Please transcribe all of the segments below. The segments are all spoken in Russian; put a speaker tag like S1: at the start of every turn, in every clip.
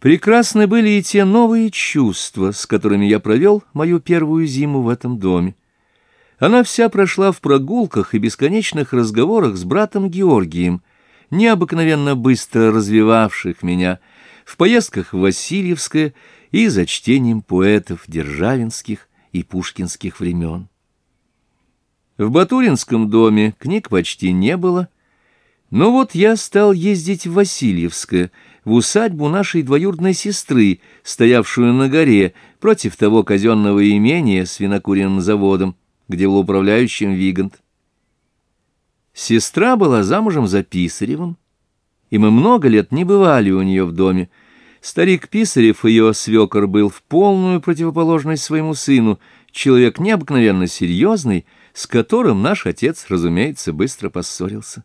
S1: Прекрасны были и те новые чувства, с которыми я провел мою первую зиму в этом доме. Она вся прошла в прогулках и бесконечных разговорах с братом Георгием, необыкновенно быстро развивавших меня, в поездках в Васильевское и за чтением поэтов державинских и пушкинских времен. В Батуринском доме книг почти не было, но вот я стал ездить в Васильевское, в усадьбу нашей двоюродной сестры, стоявшую на горе, против того казенного имения с винокуренным заводом, где был управляющим Вигант. Сестра была замужем за Писаревым, и мы много лет не бывали у нее в доме. Старик Писарев, ее свекор, был в полную противоположность своему сыну, человек необыкновенно серьезный, с которым наш отец, разумеется, быстро поссорился.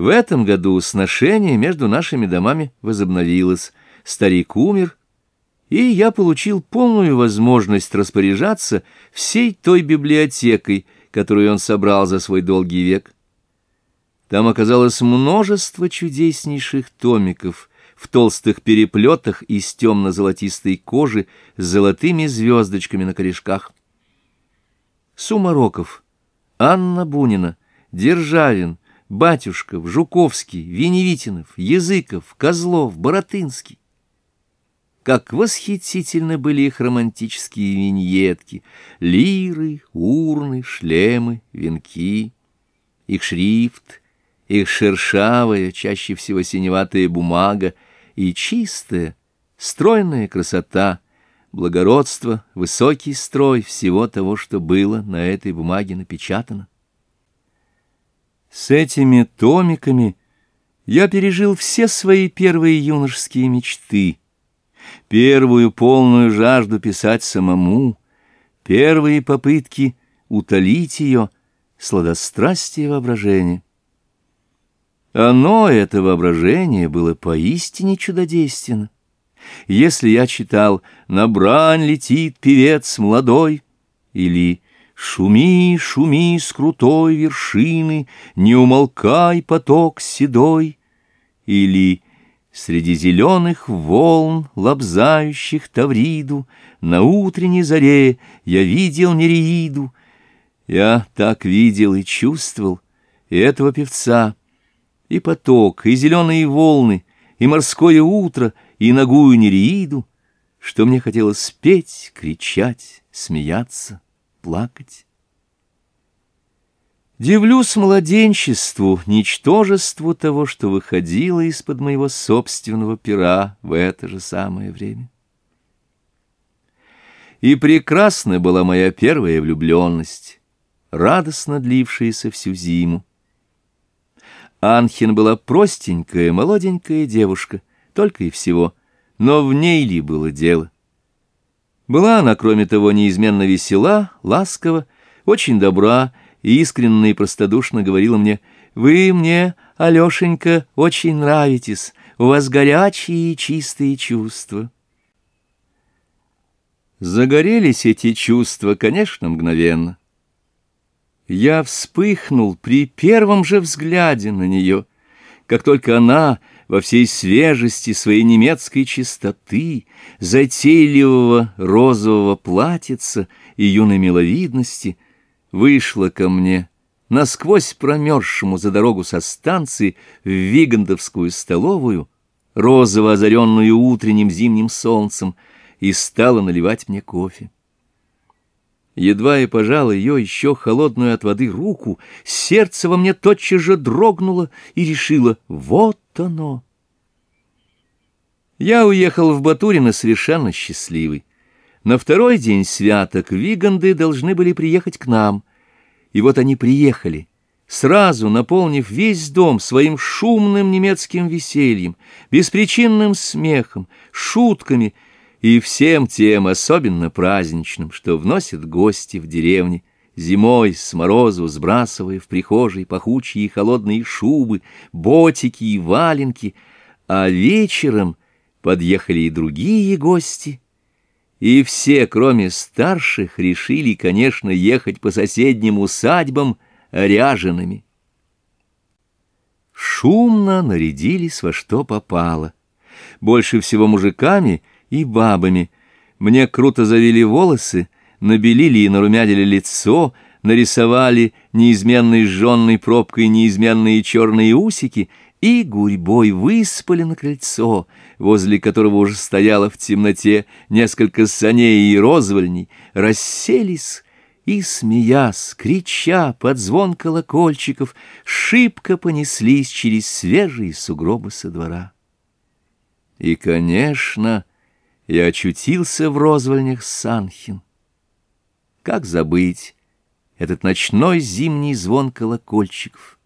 S1: В этом году сношение между нашими домами возобновилось. Старик умер, и я получил полную возможность распоряжаться всей той библиотекой, которую он собрал за свой долгий век. Там оказалось множество чудеснейших томиков в толстых переплетах из темно-золотистой кожи с золотыми звездочками на корешках. Сумароков, Анна Бунина, Державин, Батюшков, Жуковский, Веневитинов, Языков, Козлов, Боротынский. Как восхитительны были их романтические виньетки, лиры, урны, шлемы, венки, их шрифт, их шершавая, чаще всего синеватая бумага и чистая, стройная красота, благородство, высокий строй всего того, что было на этой бумаге напечатано. С этими томиками я пережил все свои первые юношеские мечты, первую полную жажду писать самому, первые попытки утолить ее сладострастие воображения. Оно, это воображение, было поистине чудодейственно. Если я читал «На брань летит певец молодой» или «Певец Шуми, шуми с крутой вершины, Не умолкай поток седой. Или среди зеленых волн, Лобзающих Тавриду, На утренней заре я видел Нереиду. Я так видел и чувствовал и этого певца, И поток, и зеленые волны, И морское утро, и ногую Нереиду, Что мне хотелось спеть, кричать, смеяться плакать. Дивлюсь младенчеству, ничтожеству того, что выходило из-под моего собственного пера в это же самое время. И прекрасна была моя первая влюбленность, радостно длившаяся всю зиму. Анхин была простенькая, молоденькая девушка, только и всего, но в ней ли было дело? — была она, кроме того, неизменно весела, ласкова, очень добра и искренне и простодушно говорила мне, «Вы мне, Алешенька, очень нравитесь, у вас горячие и чистые чувства». Загорелись эти чувства, конечно, мгновенно. Я вспыхнул при первом же взгляде на нее, как только она, во всей свежести своей немецкой чистоты, затейливого розового платьица и юной миловидности, вышла ко мне, насквозь промерзшему за дорогу со станции в Вигандовскую столовую, розово озаренную утренним зимним солнцем, и стала наливать мне кофе. Едва и пожал ее еще холодную от воды руку, сердце во мне тотчас же дрогнуло и решило «Вот Тоно. Я уехал в Батурино совершенно счастливый. На второй день святок Виганды должны были приехать к нам. И вот они приехали, сразу наполнив весь дом своим шумным немецким весельем, беспричинным смехом, шутками и всем тем особенно праздничным, что вносят гости в деревне зимой с морозу сбрасывая в прихожей пахучие и холодные шубы, ботики и валенки, а вечером подъехали и другие гости. И все, кроме старших, решили, конечно, ехать по соседним усадьбам ряжеными. Шумно нарядились во что попало. Больше всего мужиками и бабами. Мне круто завели волосы, набелили и нарумядили лицо, нарисовали неизменной жженной пробкой неизменные черные усики и гурьбой выспали на крыльцо, возле которого уже стояло в темноте несколько саней и розвольней, расселись и, смеясь, крича под звон колокольчиков, шибко понеслись через свежие сугробы со двора. И, конечно, я очутился в розвольнях Санхин. Как забыть этот ночной зимний звон колокольчиков?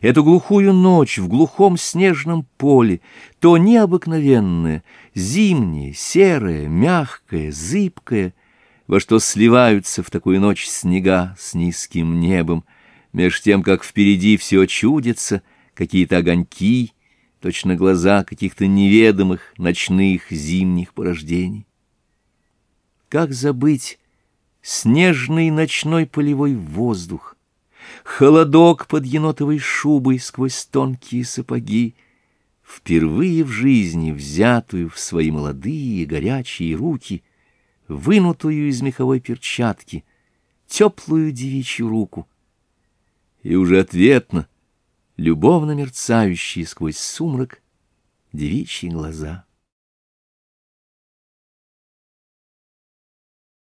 S1: Эту глухую ночь в глухом снежном поле, то необыкновенное, зимнее, серое, мягкое, зыбкое, во что сливаются в такую ночь снега с низким небом, меж тем, как впереди все чудится, какие-то огоньки, точно глаза каких-то неведомых ночных зимних порождений. Как забыть снежный ночной полевой воздух, холодок под енотовой шубой сквозь тонкие сапоги, впервые в жизни взятую в свои молодые горячие руки, вынутую из меховой перчатки, теплую девичью руку. И уже ответно, любовно мерцающие сквозь сумрак девичьи глаза —